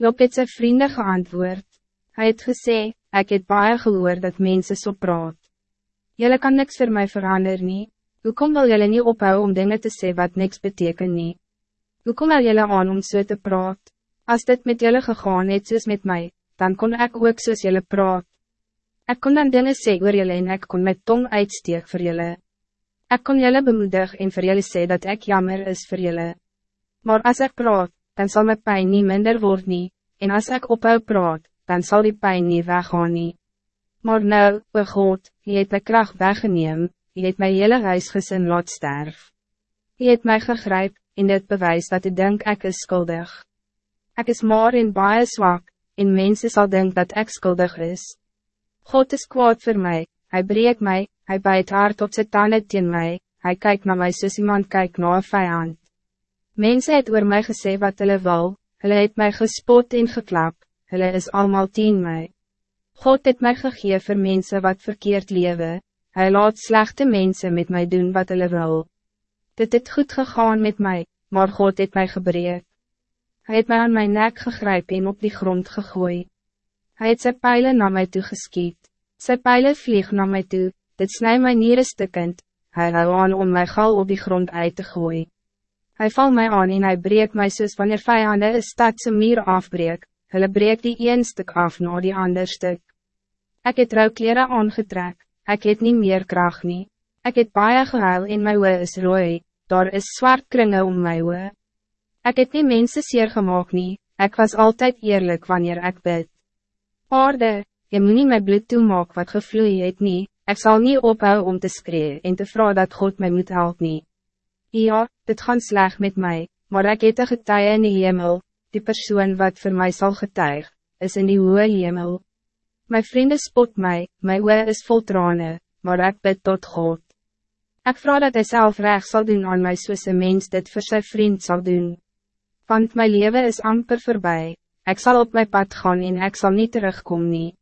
Job het sy vriende geantwoord. Hij het gesê, ek het baie gehoor dat mensen so praat. Jelle kan niks voor mij veranderen nie. Hoekom wil jelle niet ophouden om dingen te zeggen wat niks betekent nie? Hoekom wil jelle aan om so te praat? Als dit met jelle gegaan het soos met mij, dan kon ik ook soos jelle praat. Ik kon dan dingen zeggen oor jelle en ik kon mijn tong uitsteek voor jelle. Ik kon jelle bemoedig en voor jelle zeggen dat ik jammer is voor jelle. Maar als ik praat, dan zal mijn pijn niet minder worden, nie, en als ik ophou praat, dan zal die pijn niet weggaan. Nie. Maar nou, o God, je het mijn kracht weggeneem, je het mijn hele huisgezin laat sterf. Je het mij gegryp, en dit bewijs dat ik denk ik is schuldig. Ik is maar in baie zwak, en mensen zal denken dat ik schuldig is. God is kwaad voor mij, hij breekt mij, hij bijt hard op zijn tanden teen mij, hij kijkt naar mij soos iemand kijkt naar een vijand. Mensen het oor mij gesê wat hulle wil, hulle het mij gespot en geklap, hulle is allemaal teen mij. God het mij gegee voor mensen wat verkeerd leven, hij laat slechte mensen met mij doen wat hulle wil. Dit het goed gegaan met mij, maar God het mij gebreek. Hij het mij aan mijn nek gegryp en op die grond gegooi. Hij het sy pijlen naar mij toe geskiet. Sy pijlen vlieg naar mij toe, dit snij my nieren stukkend, hy hou aan om my gal op die grond uit te gooien. Hij val mij aan en hij breekt mij soos wanneer vijanden een stadse muur afbreek, hulle breek die een stuk af na die ander stuk. Ik het rouwkleren aangetrek, ik het niet meer kracht nie, ik het baie gehuil en my oe is rooi, daar is zwart kringen om my oe. Ik het nie mense seer gemaakt nie, ik was altijd eerlijk wanneer ik bid. Aarde, je moet niet mijn bloed toemaak wat gevloeid het nie, ik zal niet ophouden om te schreeuwen en te vragen dat God mij moet helpen. Ja, dit gaan sleg met mij, maar ik het een getuie in die hemel, die persoon wat voor mij zal getuig, is in die hoge hemel. Mijn vrienden spot mij, mijn oe is vol tranen, maar ik bid tot God. Ik vraag dat hij zelf recht zal doen aan mij soos een mens dit voor zijn vriend zal doen. Want mijn leven is amper voorbij, ik zal op mijn pad gaan en ik zal niet terugkomen. Nie.